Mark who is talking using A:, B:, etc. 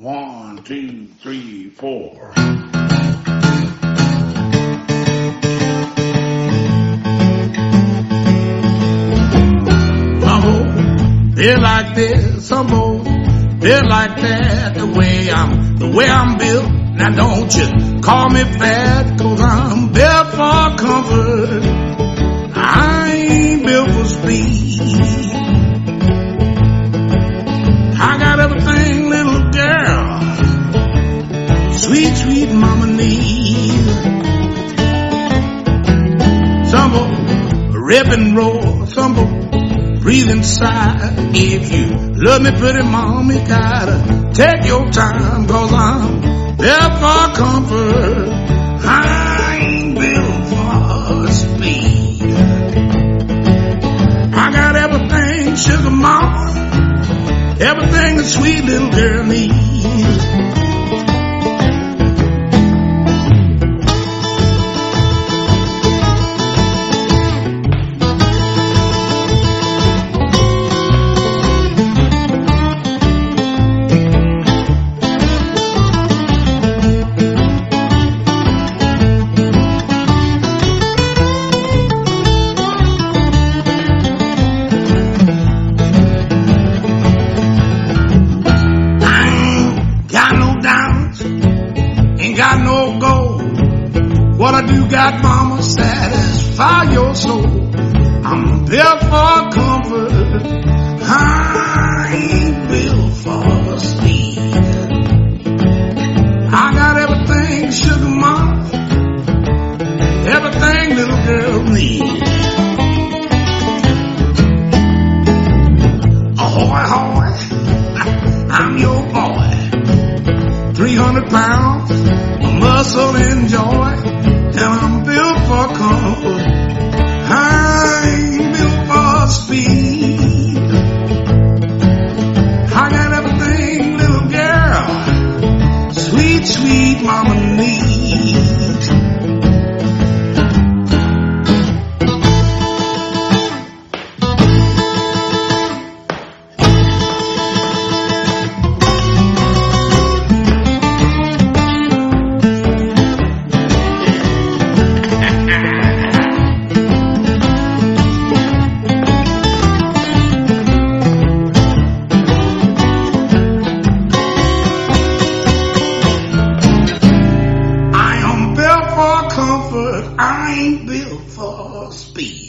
A: One, two, three, four. Some they're like this. Some more, they're like that. The way I'm, the way I'm built. Now don't you call me fat, cause I'm built for comfort. Sweet mama needs. Some will rip and roll, some will breathe inside. If you love me, pretty mama, gotta take your time, cause I'm there for comfort. I ain't built for speed. I got everything, sugar mama. Everything a sweet little girl needs. Gold. What I do got, mama, satisfy your soul. I'm built for comfort. I ain't built for speed. I got everything, sugar mama, everything little girl needs. 300 pounds of muscle and joy, and I'm built for comfort. I ain't built for speed. I got everything, little girl, sweet, sweet mama needs. I ain't built for speed.